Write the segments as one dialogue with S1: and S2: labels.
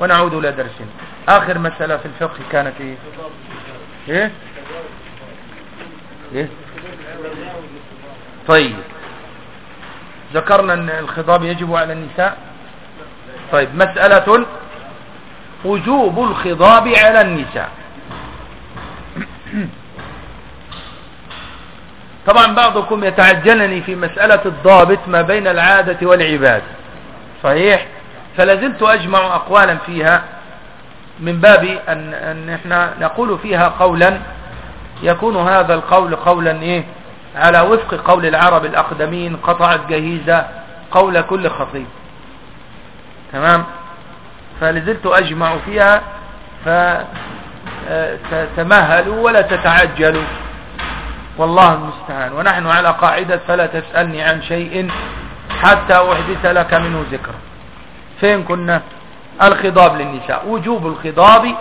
S1: ونعود إلى درسنا. آخر مسألة في الفقه كانت إيه؟ إيه؟ إيه؟ طيب. ذكرنا أن الخضاب يجب على النساء. طيب. مسألة وجوب الخضاب على النساء. طبعا بعضكم يتعجلني في مسألة الضابط ما بين العادة والعبادة. صحيح؟ فلازلت أجمع أقوالا فيها من باب أن, أن إحنا نقول فيها قولا يكون هذا القول قولا إيه؟ على وفق قول العرب الأقدمين قطعت جهيزة قول كل خطيب. تمام؟ فلزلت أجمع فيها فتمهلوا ولا تتعجلوا. والله المستعان. ونحن على قاعدة فلا تسألني عن شيء حتى أحدث لك منه ذكر فين كنا؟ الخضاب للنساء. وجوب الخضاب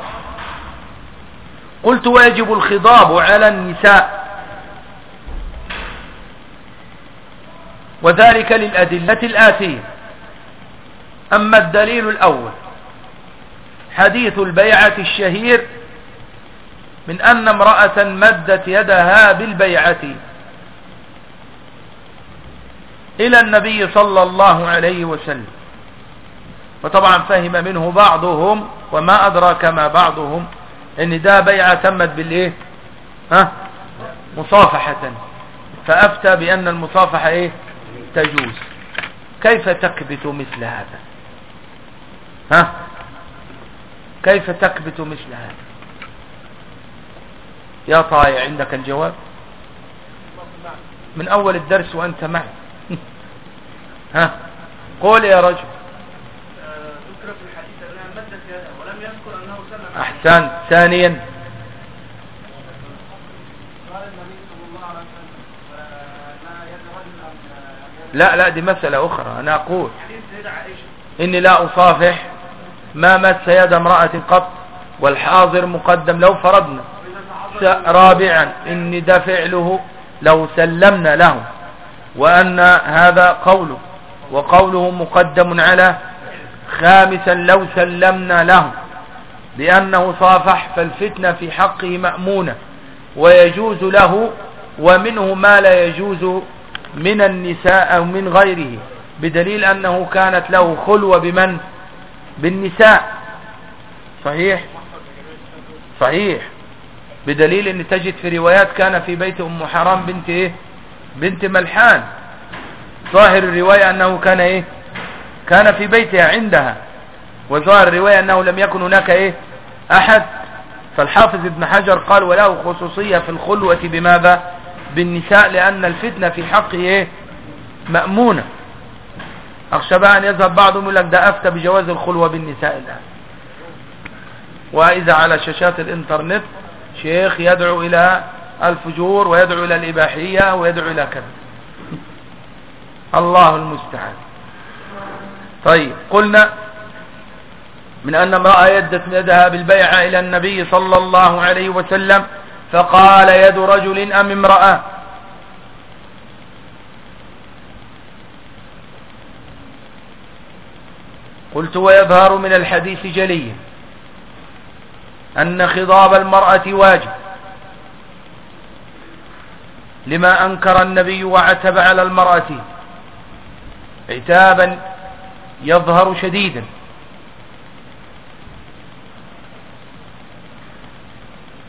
S1: قلت ويجب الخضاب على النساء. وذلك للأدلة الآتية. أما الدليل الأول حديث البيعة الشهير من أن امرأة مدت يدها بالبيعة إلى النبي صلى الله عليه وسلم. وطبعا فهم منه بعضهم وما أدراك ما بعضهم. إن ده بيعة تمت بالإيه؟ ها؟ مصافحة. فأفتى بأن المصافحة إيه؟ تجوز. كيف تكبت مثل هذا؟ ها؟ كيف تكبت مثل هذا؟ يا طايع عندك الجواب؟ من أول الدرس وأنت معي. ها؟ قول يا رجل. احسن ثانيا. لا لا دي مسألة أخرى. أنا أقول إني لا أصافح ما مس يد امرأة قط والحاضر مقدم لو فرضنا. رابعا ان ده فعله لو سلمنا له. وأن هذا قوله وقوله مقدم على خامسا لو سلمنا له. بأنه صافح فالفتنة في حقه مأمونة ويجوز له ومنه ما لا يجوز من النساء أو من غيره بدليل أنه كانت له خلوة بمن؟ بالنساء. صحيح؟ صحيح. بدليل أن تجد في روايات كان في بيت أم حرام بنت إيه؟ بنت ملحان. ظاهر الرواية أنه كان إيه؟ كان في بيتها عندها. وظاهر الرواية أنه لم يكن هناك إيه؟ أحد؟ فالحافظ ابن حجر قال وله خصوصية في الخلوة بماذا؟ بالنساء لأن الفتنة في حقه إيه؟ مأمونة. أخشى بقى أن يذهب بعضهم يقول لك ده أفتى بجواز الخلوة بالنساء الآن. وإذا على شاشات الإنترنت شيخ يدعو إلى الفجور ويدعو إلى الإباحية ويدعو إلى كذا. الله المستعان. طيب قلنا من أن امرأة يدت يدها بالبيعة إلى النبي صلى الله عليه وسلم فقال يد رجل أم امرأة؟ قلت ويظهر من الحديث جليا أن خضاب المرأة واجب لما أنكر النبي وعتب على المرأة عتابا يظهر شديدا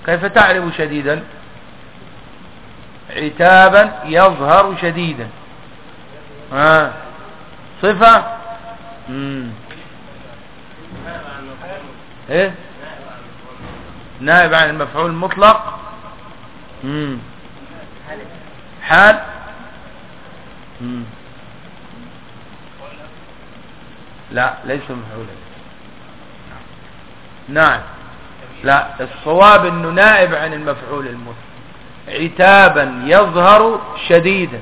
S1: كيف تعرف شديدا؟ عتابا يظهر شديدا. ها؟ صفة. إيه؟ نائب عن المفعول المطلق مم. حال؟ مم. لا ليس مفعولا. نعم. لا الصواب إنه نائب عن المفعول المطلق عتابا يظهر شديدا.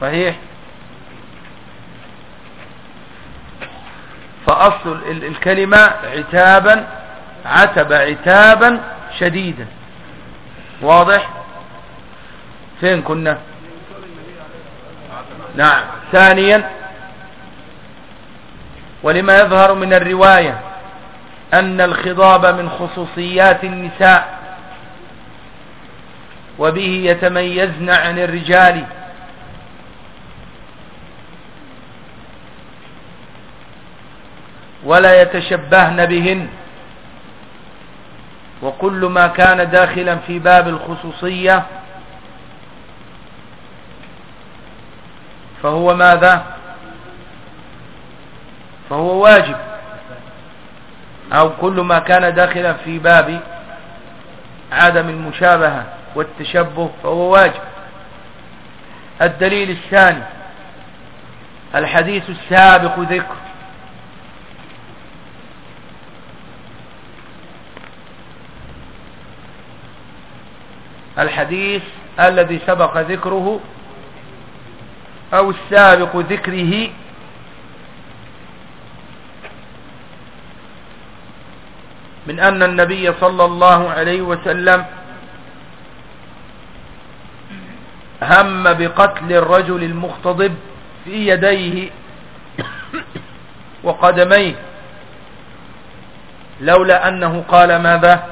S1: صحيح؟ فأصل الكلمة عتابا عتب عتابا شديدا. واضح؟ فين كنا؟ نعم. ثانيا ولما يظهر من الرواية؟ أن الخضاب من خصوصيات النساء وبه يتميزن عن الرجال. ولا يتشبهن بهن. وكل ما كان داخلا في باب الخصوصية فهو ماذا؟ فهو واجب. أو كل ما كان داخلا في باب عدم المشابهة والتشبه فهو واجب. الدليل الثاني الحديث السابق ذكر. الحديث الذي سبق ذكره أو السابق ذكره من أن النبي صلى الله عليه وسلم هم بقتل الرجل المختضب في يديه وقدميه لولا أنه قال ماذا؟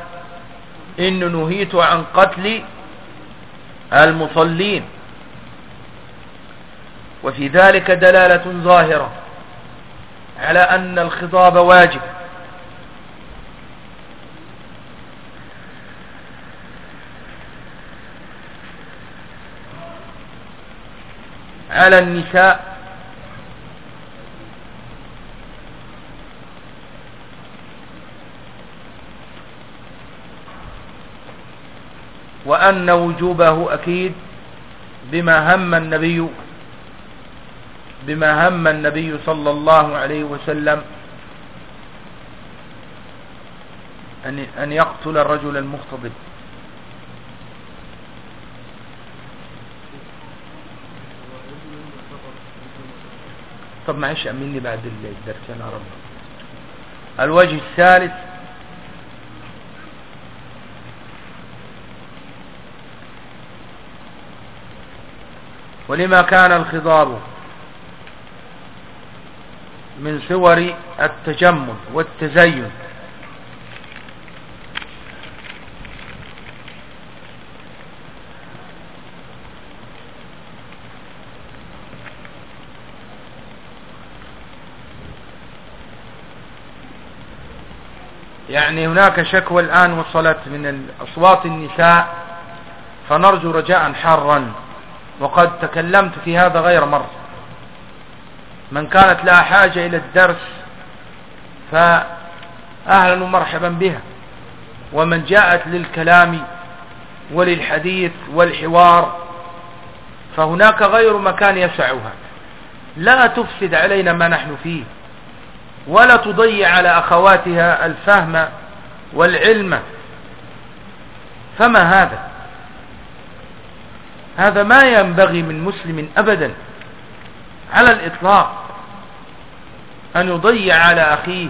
S1: ان نهيت عن قتل المصلين. وفي ذلك دلالة ظاهرة على أن الخطاب واجب. على النساء. وأن وجوبه أكيد بما هم النبي بما هم النبي صلى الله عليه وسلم أن يقتل الرجل المختضب طب معلش أمني بعد الدرس يا رب الوجه الثالث. ولما كان الخضاب من صور التجمل والتزين. يعني هناك شكوى الآن وصلت من أصوات النساء فنرجو رجاء حارا وقد تكلمت في هذا غير مرة. من كانت لها حاجة إلى الدرس فأهلا ومرحبا بها. ومن جاءت للكلام وللحديث والحوار فهناك غير مكان يسعها. لا تفسد علينا ما نحن فيه. ولا تضيع على أخواتها الفهم والعلم. فما هذا؟ هذا ما ينبغي من مسلم أبدا على الإطلاق أن يضيع على أخيه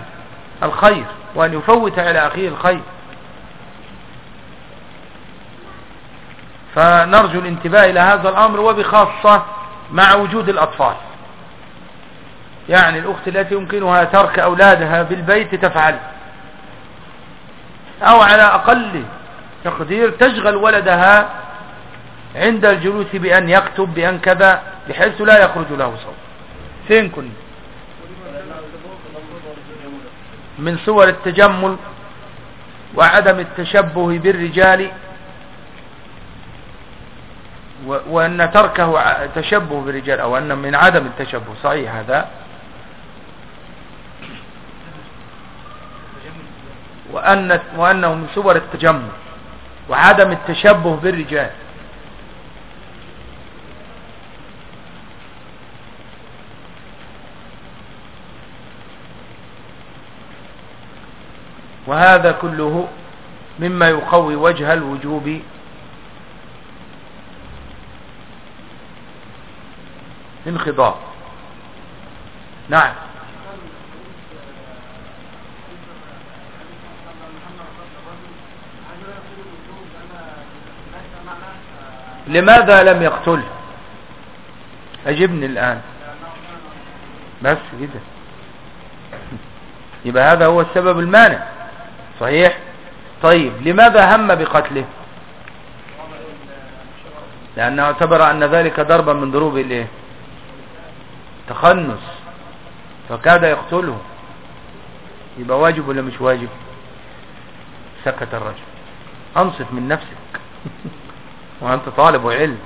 S1: الخير وأن يفوت على أخيه الخير. فنرجو الانتباه إلى هذا الأمر وبخاصة مع وجود الأطفال. يعني الأخت التي يمكنها ترك أولادها بالبيت تفعل. أو على أقل تقدير تشغل ولدها عند الجلوس بأن يكتب بأن كذا بحيث لا يخرج له صوت. فين كنا؟ من صور التجمل وعدم التشبه بالرجال وأن تركه تشبه بالرجال أو أن من عدم التشبه. صحيح هذا؟ وأن وأنه من صور التجمل وعدم التشبه بالرجال. وهذا كله مما يقوي وجه الوجوب. انخضاع نعم. لماذا لم يقتل؟ أجبني الآن. بس كده. يبقى هذا هو السبب المانع. صحيح؟ طيب لماذا هم بقتله؟ لأنه اعتبر أن ذلك ضربا من ضروب الايه تخنس. فكاد يقتله. يبقى واجب ولا مش واجب؟ سكت الرجل. أنصف من نفسك. وأنت طالب علم.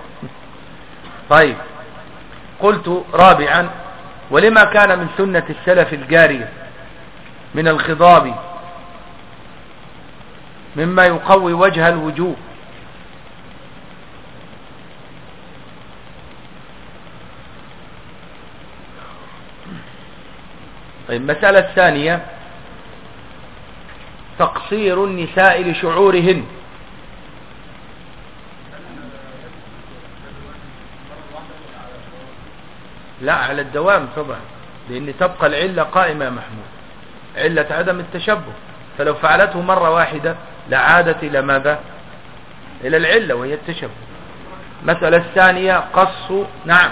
S1: طيب. قلت رابعا ولما كان من سنة السلف الجارية من الخضاب مما يقوي وجه الوجوه؟ طيب المسألة الثانية تقصير النساء لشعورهن. لا على الدوام طبعا لأن تبقى العلة قائمة يا محمود. علة عدم التشبه. فلو فعلته مرة واحدة لعادت إلى ماذا؟ إلى العلة وهي التشبه. مسألة الثانية قص نعم.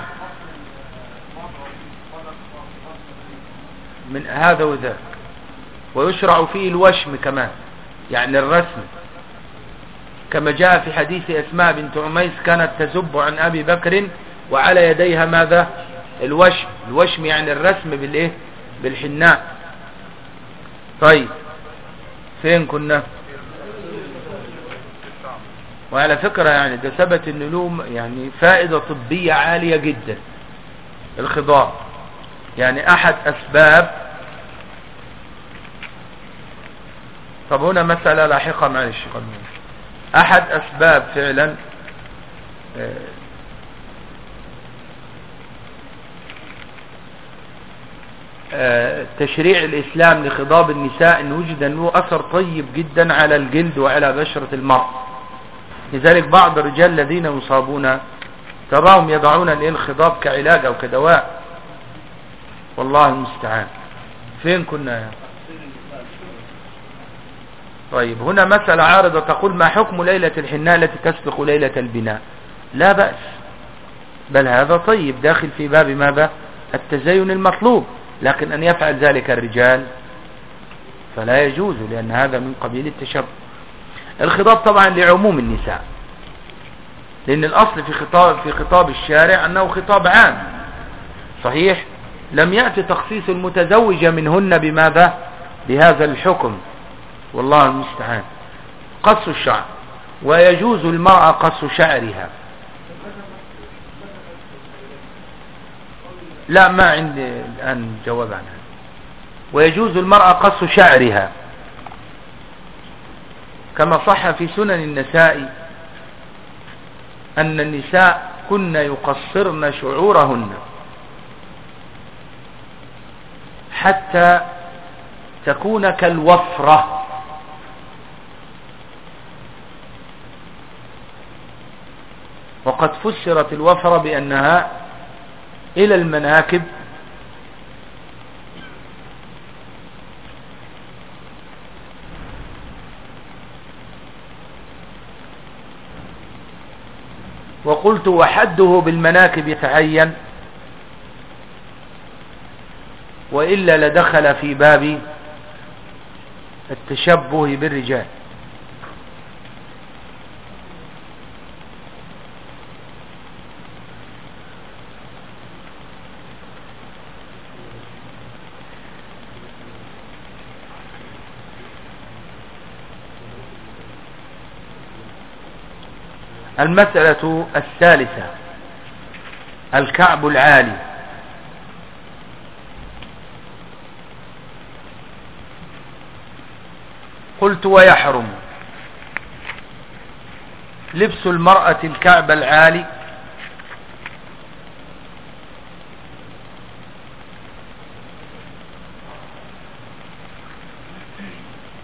S1: من هذا وذاك. ويشرع فيه الوشم كمان يعني الرسم. كما جاء في حديث أسماء بنت عميس كانت تزب عن أبي بكر وعلى يديها ماذا؟ الوشم الوشم يعني الرسم بالإيه؟ بالحناء طيب فين كنا؟ وعلى فكرة يعني ده ثبت إن له يعني فائدة طبية عالية جدا. الخضار. يعني أحد أسباب. طب هنا مسألة لاحقة معلش. أحد أسباب فعلا آه، آه، تشريع الإسلام لخضاب النساء أن وجد أنه أثر طيب جدا على الجلد وعلى بشرة المرء. لذلك بعض الرجال الذين يصابون تراهم يضعون الخضاب كعلاج أو كدواء. والله المستعان. فين كنا يا؟ طيب هنا مسألة عارضة تقول ما حكم ليلة الحناء التي تسبق ليلة البناء؟ لا بأس. بل هذا طيب. داخل في باب ماذا؟ التزين المطلوب. لكن أن يفعل ذلك الرجال فلا يجوز لأن هذا من قبيل التشبه الخطاب طبعا لعموم النساء لأن الأصل في خطاب, في خطاب الشارع أنه خطاب عام. صحيح؟ لم يأتي تخصيص المتزوجة منهن بماذا؟ بهذا الحكم. والله المستعان. قص الشعر. ويجوز المرأة قص شعرها. لا ما عندي الآن جواب عنها. ويجوز المرأة قص شعرها. كما صح في سنن النساء أن النساء كن يقصرن شعورهن حتى تكون كالوفرة. وقد فسرت الوفرة بأنها إلى المناكب. وقلت وحده بالمناكب يتعين وإلا لدخل في باب التشبه بالرجال. المسألة الثالثة الكعب العالي. قلت ويحرم. لبس المرأة الكعب العالي.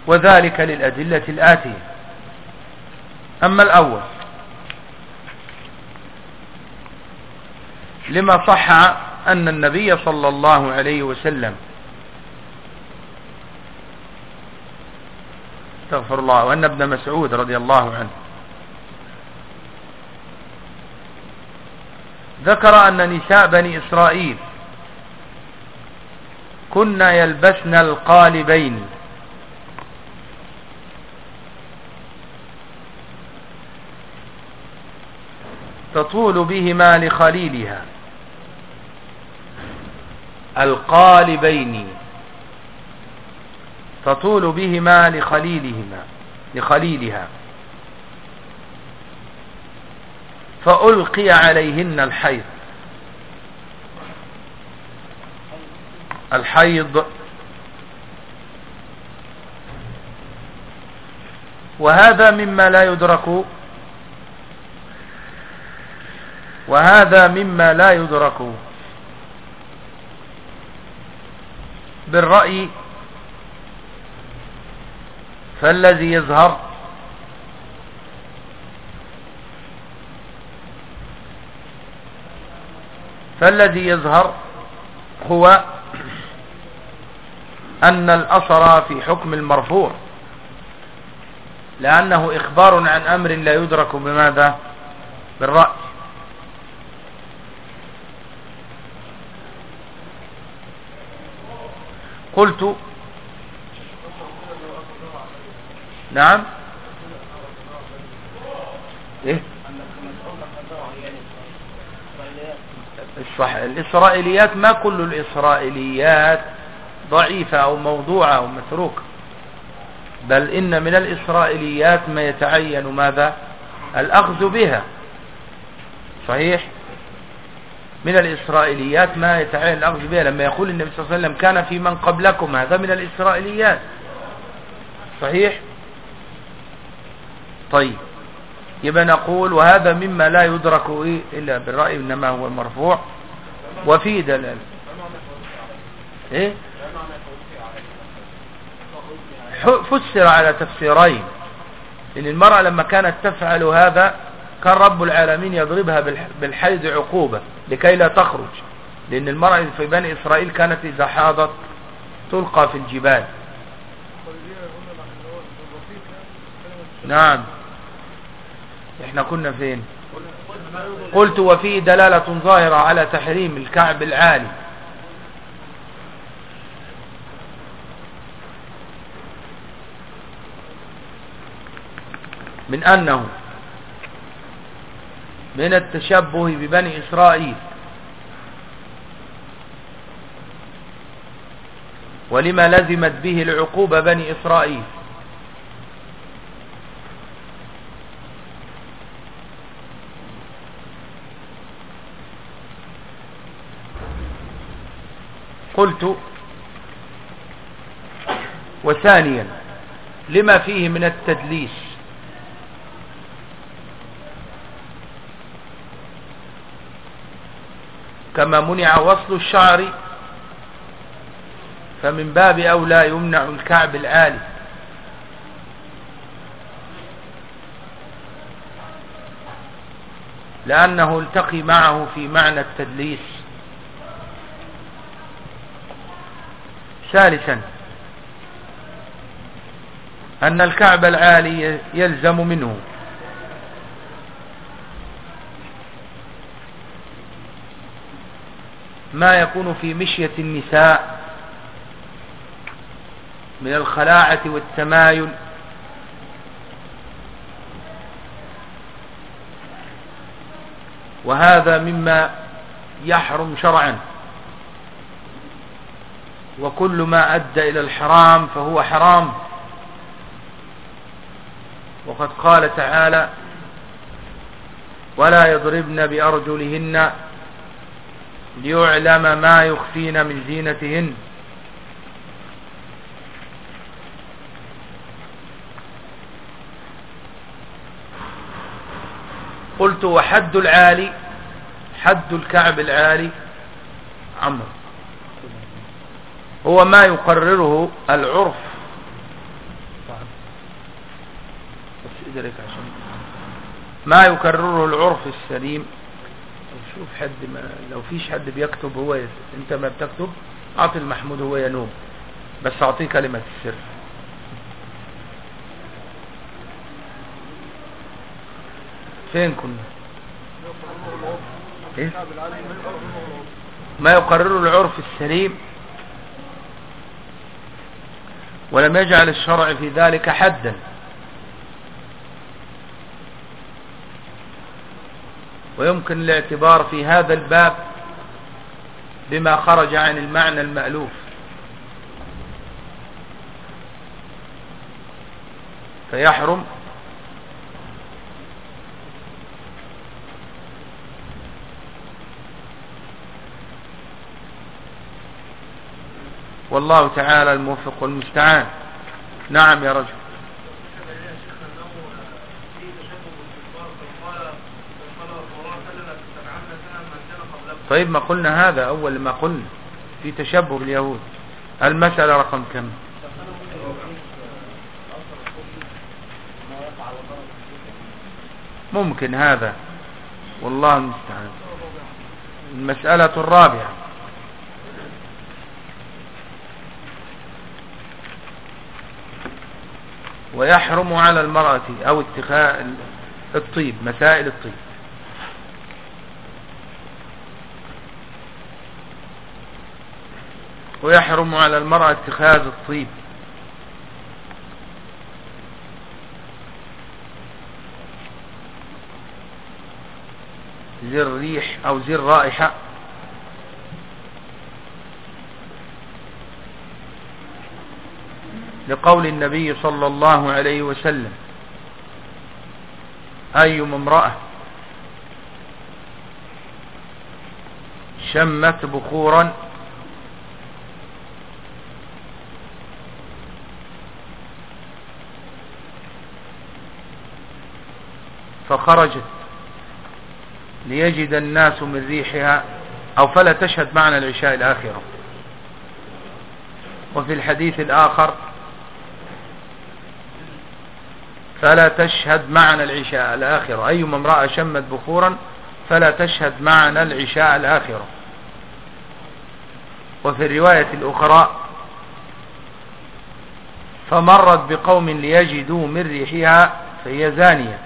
S1: وذلك للأدلة الآتية. أما الأول لما صح أن النبي صلى الله عليه وسلم استغفر الله وأن ابن مسعود رضي الله عنه ذكر أن نساء بني إسرائيل كنا يلبسن القالبين. تطول بهما لخليلها. القالبين تطول بهما لخليلهما لخليلها. فألقي عليهن الحيض. الحيض. وهذا مما لا يدرك وهذا مما لا يدرك. بالرأي فالذي يظهر فالذي يظهر هو أن الأصر في حكم المرفوع لأنه إخبار عن أمر لا يدرك بماذا؟ بالرأي. قلت نعم إيه؟ الصح... الإسرائيليات ما كل الإسرائيليات ضعيفة أو موضوعة أو متروكة بل إن من الإسرائيليات ما يتعين ماذا؟ الأخذ بها صحيح؟ من الإسرائيليات ما يتعين الأخذ بها لما يقول النبي صلى الله عليه وسلم كان في من قبلكم هذا من الإسرائيليات. صحيح؟ طيب. يبقى نقول وهذا مما لا يدرك إلا بالرأي إنما هو المرفوع وفي دلال إيه؟ فسر على تفسيرين. إن المرأة لما كانت تفعل هذا كان رب العالمين يضربها بالحيض عقوبة لكي لا تخرج لأن المرأة في بني إسرائيل كانت إذا حاضت تلقى في الجبال. نعم. إحنا كنا فين؟ قلت وفيه دلالة ظاهرة على تحريم الكعب العالي. من أنه من التشبه ببني إسرائيل. ولما لزمت به العقوبة بني إسرائيل. قلت وثانيا لما فيه من التدليس؟ كما منع وصل الشعر فمن باب أولى يمنع الكعب العالي لأنه التقي معه في معنى التدليس. ثالثا أن الكعب العالي يلزم منه. ما يكون في مشية النساء من الخلاعة والتمايل. وهذا مما يحرم شرعا. وكل ما أدى إلى الحرام فهو حرام. وقد قال تعالى ولا يضربن بأرجلهن ليعلم ما يخفين من زينتهن. قلت وحد العالي حد الكعب العالي عمرو. هو ما يقرره العرف. ما يكرره العرف السليم. شوف حد ما لو فيش حد بيكتب هو يس... انت ما بتكتب اعطي المحمود هو ينوم. بس اعطيه كلمة السر. فين كنا؟ إيه؟ ما يقرره العرف السليم. ولم يجعل الشرع في ذلك حدا. ويمكن الاعتبار في هذا الباب بما خرج عن المعنى المألوف. فيحرم والله تعالى الموفق والمستعان. نعم يا رجل. طيب ما قلنا هذا أول ما قلنا في تشبه اليهود. المسألة رقم كم؟ ممكن هذا. والله المستعان. المسألة الرابعة. ويحرم على المرأة أو اتخاء الطيب مسائل الطيب. ويحرم على المرأة اتخاذ الطيب. ذي الريح أو ذي الرائحة. لقول النبي صلى الله عليه وسلم أيما امرأة شمت بخورا فخرجت ليجد الناس من ريحها أو فلا تشهد معنا العشاء الآخرة. وفي الحديث الآخر فلا تشهد معنا العشاء الآخرة. أيما امرأة شمت بخورا فلا تشهد معنا العشاء الآخرة. وفي الرواية الأخرى فمرت بقوم ليجدوا من ريحها فهي زانية.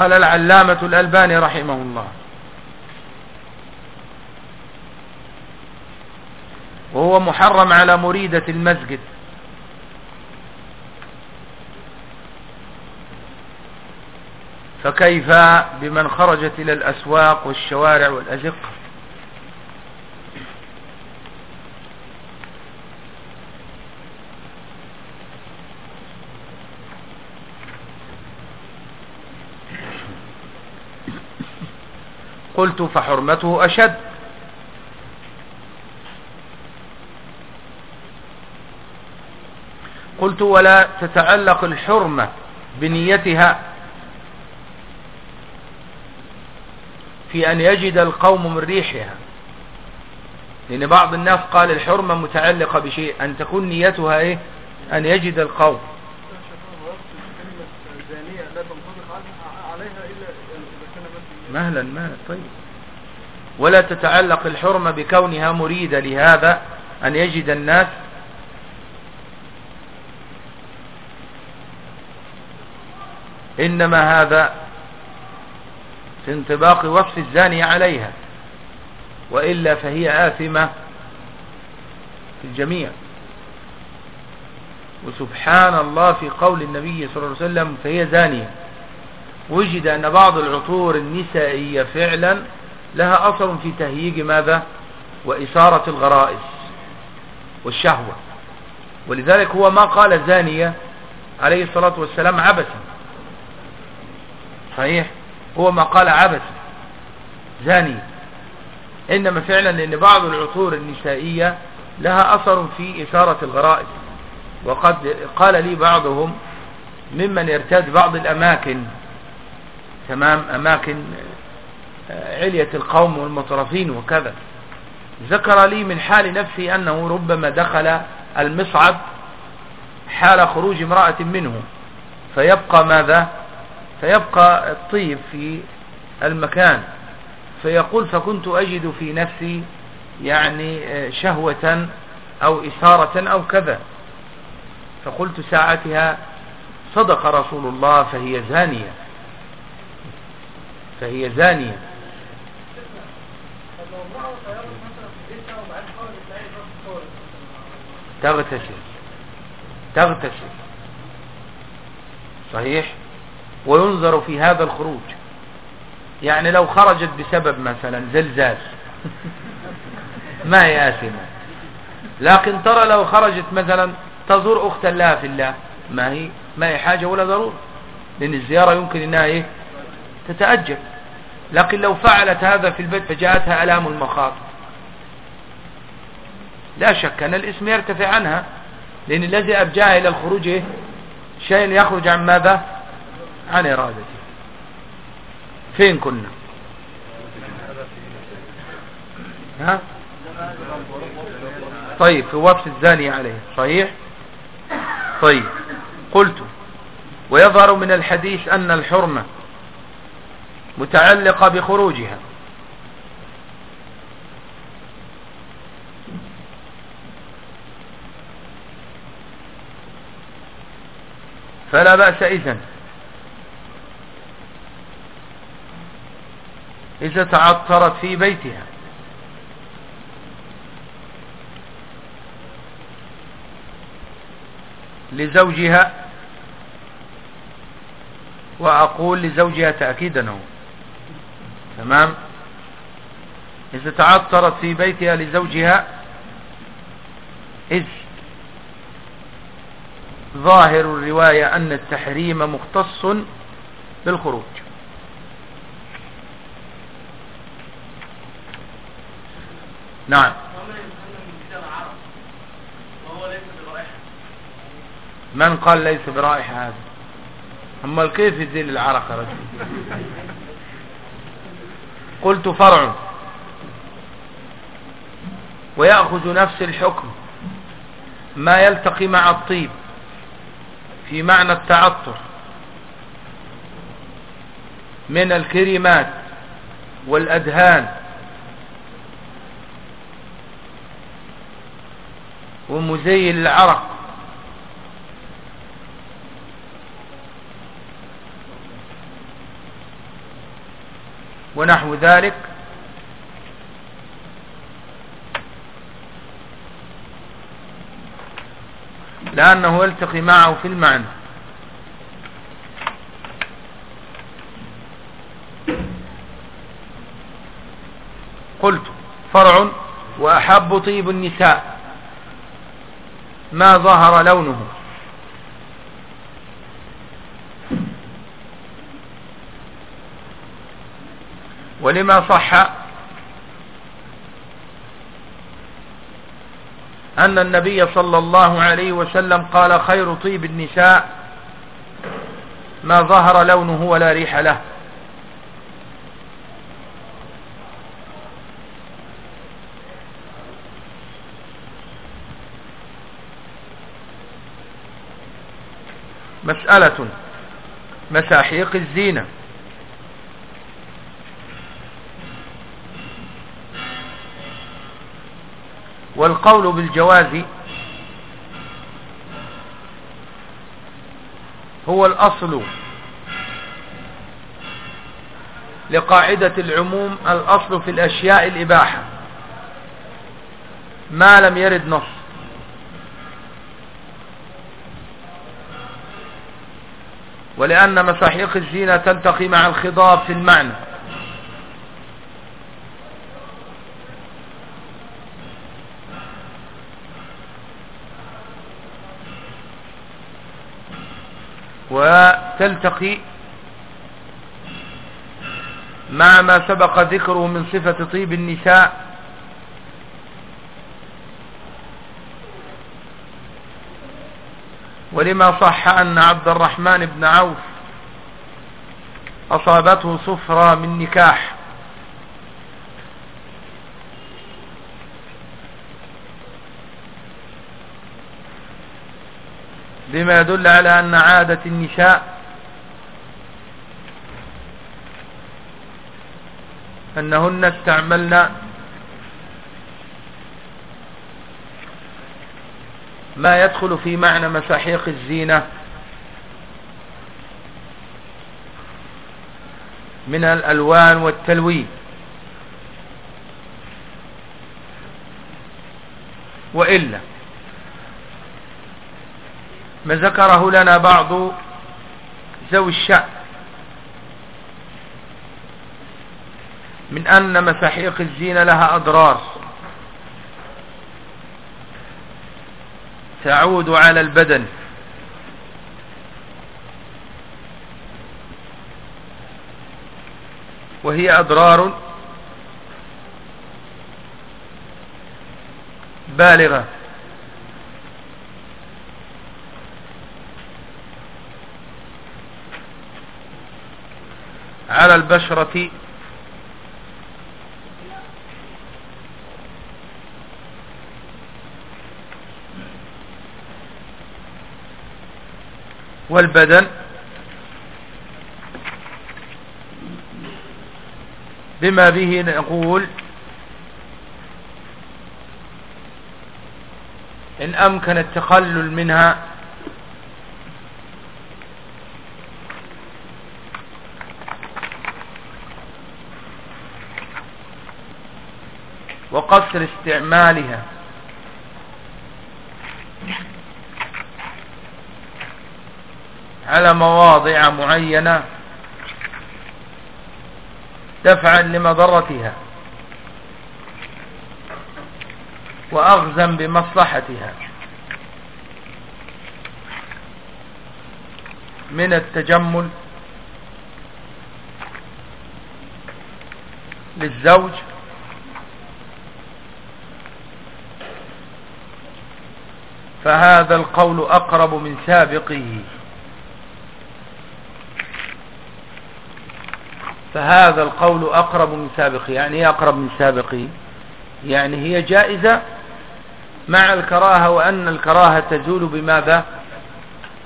S1: قال العلامة الألباني رحمه الله. وهو محرم على مريدة المسجد. فكيف بمن خرجت إلى الأسواق والشوارع والأزقة؟ قلت فحرمته أشد. قلت ولا تتعلق الحرمة بنيتها في أن يجد القوم من ريحها. لأن بعض الناس قال الحرمة متعلقة بشيء. أن تكون نيتها إيه؟ أن يجد القوم. مهلا مهلا طيب. ولا تتعلق الحرمة بكونها مريدة لهذا أن يجد الناس إنما هذا في انطباق وصف الزاني عليها وإلا فهي آثمة في الجميع. وسبحان الله في قول النبي صلى الله عليه وسلم فهي زانية. وجد أن بعض العطور النسائية فعلا لها أثر في تهييج ماذا؟ وإثارة الغرائز والشهوة. ولذلك هو ما قال زانية عليه الصلاة والسلام عبثا. صحيح؟ هو ما قال عبثا. زانية. إنما فعلا لأن بعض العطور النسائية لها أثر في إثارة الغرائز. وقد قال لي بعضهم ممن يرتاد بعض الأماكن تمام أماكن آه، علية القوم والمطرفين وكذا. ذكر لي من حال نفسي أنه ربما دخل المصعد حال خروج امرأة منه. فيبقى ماذا؟ فيبقى الطيب في المكان. فيقول فكنت أجد في نفسي يعني آه، شهوة أو إثارة أو كذا. فقلت ساعتها صدق رسول الله فهي زانية. فهي زانية. تغتسل. تغتسل. صحيح؟ وينظر في هذا الخروج. يعني لو خرجت بسبب مثلا زلزال. ما هي آثمة؟ لكن ترى لو خرجت مثلا تزور أختا لها في الله. ما هي؟ ما هي حاجة ولا ضرورة. لأن الزيارة يمكن أنها إيه؟ تتأجل لكن لو فعلت هذا في البيت فجاءتها ألام المخاط لا شك أن الاسم يرتفع عنها لأن الذي أرجاها إلى الخروج؟ شيء يخرج عن ماذا؟ عن إرادته. فين كنا؟ ها؟ طيب في وصف الزاني عليه صحيح؟ طيب قلت ويظهر من الحديث أن الحرمة متعلقة بخروجها. فلا بأس إذن. إذا تعطرت في بيتها. لزوجها. وأقول لزوجها تأكيدا. تمام؟ إذا تعطرت في بيتها لزوجها إذ ظاهر الرواية أن التحريم مختص بالخروج. نعم. من قال ليس برائحة هذا؟ أما كيف يزيل العرق رجل. قلت فرع. ويأخذ نفس الحكم. ما يلتقي مع الطيب. في معنى التعطر. من الكريمات والأدهان. ومزيل العرق. ونحو ذلك. لأنه يلتقي معه في المعنى. قلت فرع وأحب طيب النساء. ما ظهر لونه؟ ولما صح أن النبي صلى الله عليه وسلم قال خير طيب النساء ما ظهر لونه ولا ريح له. مسألة مساحيق الزينة. والقول بالجواز هو الأصل لقاعدة العموم الأصل في الأشياء الإباحة. ما لم يرد نص. ولأن مساحيق الزينة تلتقي مع الخضاب في المعنى. وتلتقي مع ما سبق ذكره من صفة طيب النساء. ولما صح أن عبد الرحمن بن عوف أصابته صفرة من نكاح. بما يدل على أن عادة النساء أنهن استعملن ما يدخل في معنى مساحيق الزينة من الألوان والتلوين. وإلا ما ذكره لنا بعض ذوي الشأن من أن مساحيق الزينة لها أضرار. تعود على البدن. وهي أضرار بالغة. على البشرة. والبدن. بما به نقول إن أمكن التخلل منها وقصر استعمالها. على مواضع معينة دفعا لمضرتها وأغزا بمصلحتها. من التجمل للزوج فهذا القول أقرب من سابقه. فهذا القول أقرب من سابقه. يعني هي أقرب من سابقه؟ يعني هي جائزة مع الكراهة وأن الكراهة تزول بماذا؟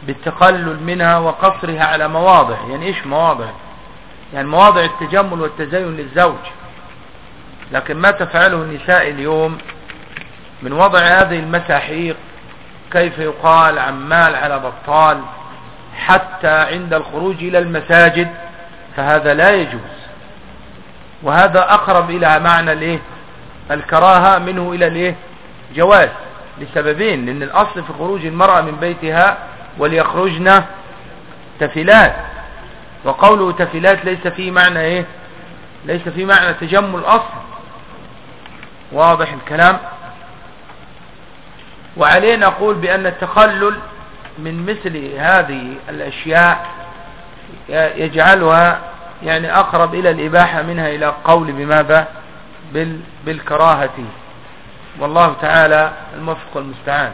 S1: بالتقلل منها وقصرها على مواضع. يعني إيش مواضع؟ يعني مواضع التجمل والتزين للزوج. لكن ما تفعله النساء اليوم من وضع هذه المساحيق كيف يقال عمال على بطال حتى عند الخروج إلى المساجد فهذا لا يجوز. وهذا أقرب إلى معنى الإيه؟ الكراهة منه إلى الإيه؟ جواز. لسببين لأن الأصل في خروج المرأة من بيتها وليخرجن تفلات. وقوله تفلات ليس فيه معنى إيه؟ ليس فيه معنى تجمل أصل واضح الكلام؟ وعليه نقول بأن التخلل من مثل هذه الأشياء يجعلها يعني أقرب إلى الإباحة منها إلى قول بماذا؟ بال بالكراهة. والله تعالى الموفق المستعان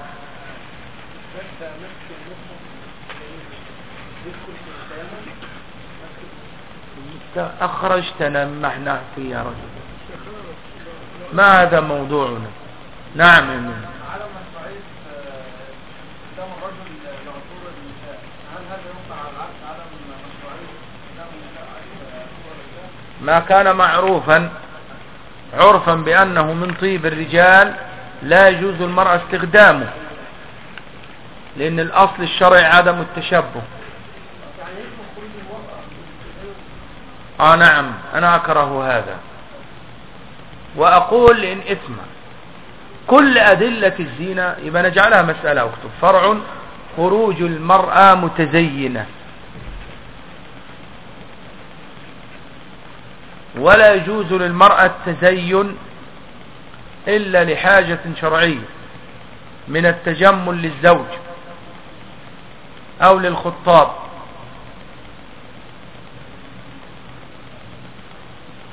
S1: أخرجتنا محنا فيه يا رجل. ما هذا موضوعنا؟ نعم يا ما كان معروفا عرفا بأنه من طيب الرجال لا يجوز المرأة استخدامه لأن الأصل الشرعي عدم التشبه. آه نعم أنا أكره هذا. وأقول إن اسم كل أدلة الزينة يبقى نجعلها مسألة أكتب فرع خروج المرأة متزينة. ولا يجوز للمرأة التزين إلا لحاجة شرعية من التجمل للزوج أو للخطاب.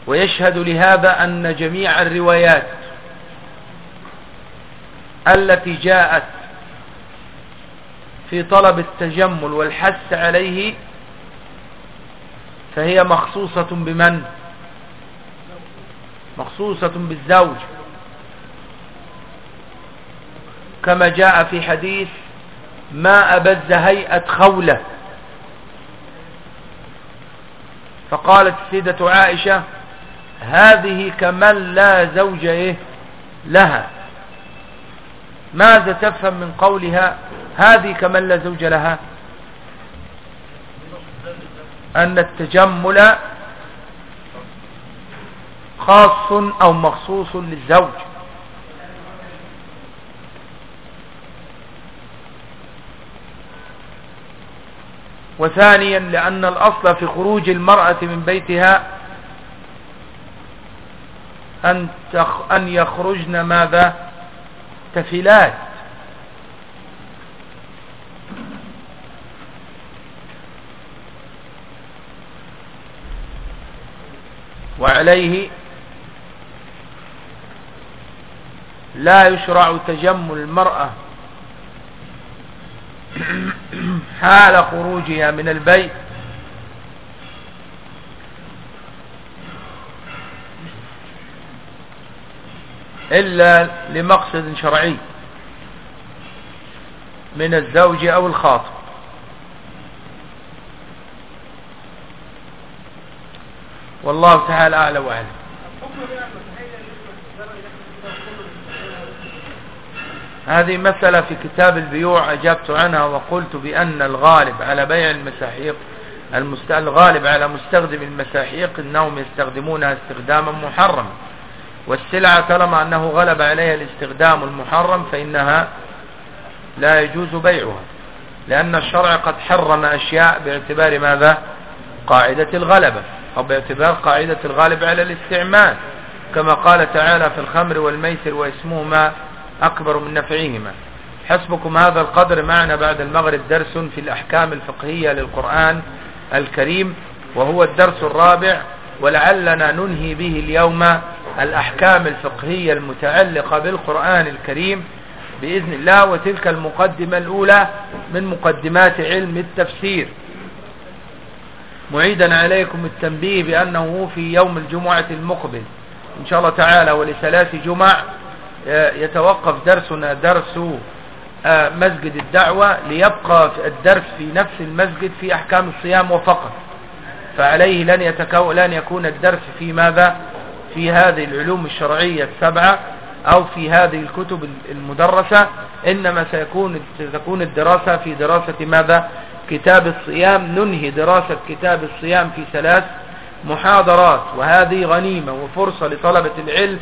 S1: ويشهد لهذا أن جميع الروايات التي جاءت في طلب التجمل والحث عليه فهي مخصوصة بمن؟ مخصوصة بالزوج. كما جاء في حديث ما أبز هيئة خولة. فقالت السيدة عائشة هذه كمن لا زوج إيه؟ لها. ماذا تفهم من قولها؟ هذه كمن لا زوج لها؟ أن التجمل خاص أو مخصوص للزوج. وثانيا لأن الأصل في خروج المرأة من بيتها أن, تخ أن يخرجن ماذا؟ تفلات وعليه لا يشرع تجمل المرأة حال خروجها من البيت. إلا لمقصد شرعي من الزوج أو الخاطب. والله تعالى أعلى وأعلم. هذه مسألة في كتاب البيوع أجبت عنها وقلت بأن الغالب على بيع المساحيق الغالب على مستخدم المساحيق أنهم يستخدمونها استخداما محرما. والسلعة طالما أنه غلب عليها الاستخدام المحرم فإنها لا يجوز بيعها لأن الشرع قد حرم أشياء باعتبار ماذا؟ قاعدة الغلبة أو باعتبار قاعدة الغالب على الاستعمال. كما قال تعالى في الخمر والميسر واسمهما أكبر من نفعهما. حسبكم هذا القدر معنا بعد المغرب درس في الأحكام الفقهية للقرآن الكريم وهو الدرس الرابع ولعلنا ننهي به اليوم الأحكام الفقهية المتعلقة بالقرآن الكريم بإذن الله وتلك المقدمة الأولى من مقدمات علم التفسير. معيدا عليكم التنبيه بأنه في يوم الجمعة المقبل. إن شاء الله تعالى ولثلاث جمع يتوقف درسنا درس آه، مسجد الدعوة ليبقى الدرس في نفس المسجد في أحكام الصيام وفقط. فعليه لن, يتكو لن يكون الدرس في ماذا؟ في هذه العلوم الشرعية السبعة أو في هذه الكتب المدرسة إنما سيكون ستكون الدراسة في دراسة ماذا؟ كتاب الصيام. ننهي دراسة كتاب الصيام في ثلاث محاضرات وهذه غنيمة وفرصة لطلبة العلم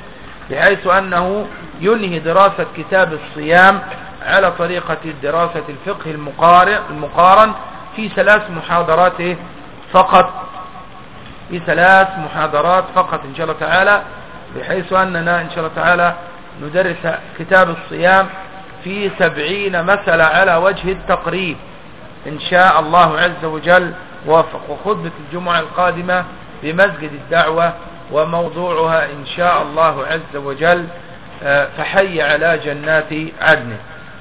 S1: بحيث أنه ينهي دراسة كتاب الصيام على طريقة دراسة الفقه المقارن في ثلاث محاضرات فقط. في ثلاث محاضرات فقط إن شاء الله تعالى بحيث أننا إن شاء الله تعالى ندرس كتاب الصيام في سبعين مسألة على وجه التقريب. إن شاء الله عز وجل وفق وخطبة الجمعة القادمة بمسجد الدعوة وموضوعها إن شاء الله عز وجل آه، فحي على جنات عدن.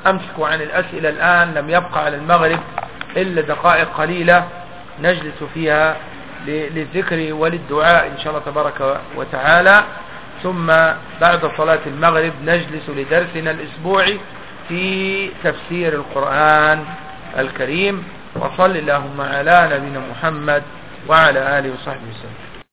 S1: أمسكوا عن الأسئلة الآن لم يبقى على المغرب إلا دقائق قليلة نجلس فيها للذكر وللدعاء إن شاء الله تبارك وتعالى. ثم بعد صلاة المغرب نجلس لدرسنا الأسبوعي في تفسير القرآن الكريم. وصل اللهم على نبينا محمد وعلى آله وصحبه وسلم.